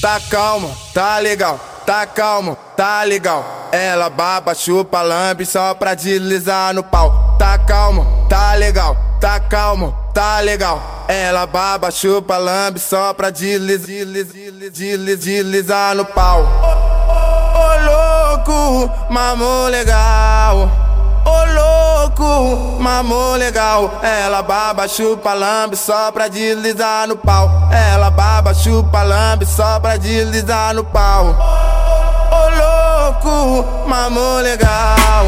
Tá calmo, tá legal, tá calmo, tá legal. Ela baba, chupa, lambe só pra deslizar no pau. Tá calmo, tá legal, tá calmo, tá legal. Ela baba, chupa, lambe só pra deslizar, deslizar, deslizar, deslizar no pau. Ô louco, mamou legal. Ô louco, mamou legal. Ela baba, chupa, lambe só pra deslizar no pau. Ela baba, chupa, lambe só pra deslizar no pau. Ô louco, mamou legal.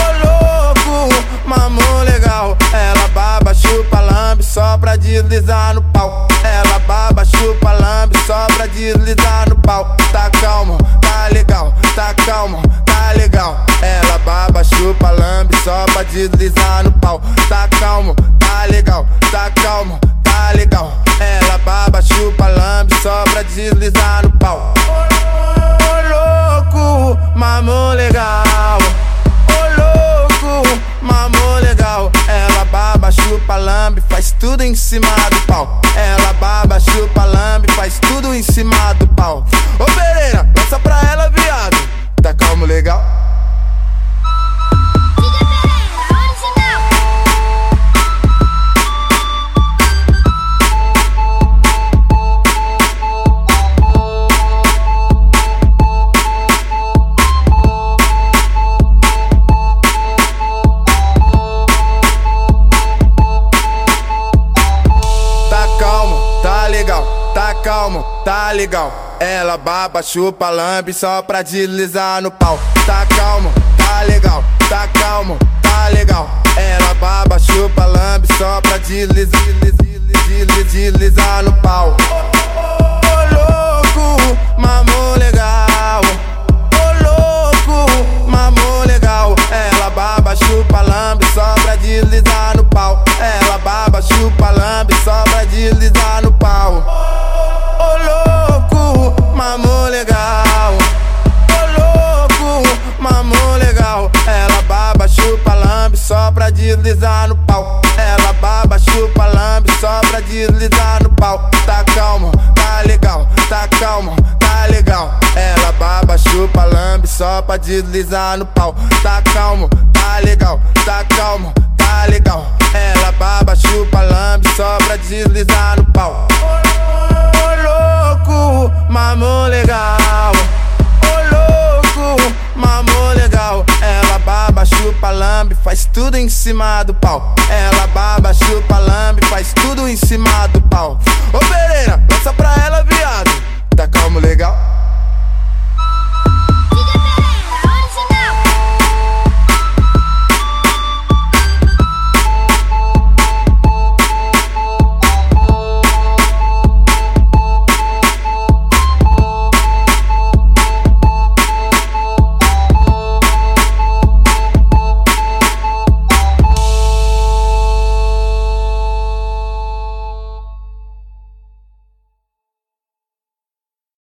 Ô louco, mamou legal. Ela baba, chupa, lambe só pra deslizar no pau. Ela baba, chupa, lambe só pra deslizar no pau. Tá calmo, tá legal, tá calmo, tá legal. Ela baba, chupa, lambe só pra deslizar no pau. Tá calmo, tá legal, tá calmo, tá legal. Ela baba, chupa, lambe só pra deslizar no pau. Ô louco, mamou legal. Ô louco, mamou legal. Ela baba, chupa, lambe, faz tudo em cima tá legal. Ela baba, chupa, lambe só pra deslizar no pau. Tá calmo, tá legal, tá calmo, tá legal. Ela baba, chupa, lambe só pra deslizar, deslizar, deslizar no pau. Pra deslizar no pau. Ela baba, chupa, lambe só pra deslizar no pau. Tá calmo, tá legal, tá calmo, tá legal. Ela baba, chupa, lambe só pra deslizar no pau. Tá calmo, tá legal, tá calmo, tá legal. Ela baba, chupa, lambe só pra deslizar no pau. Em cima do pau. Ela baba, chupa, lambe, faz tudo em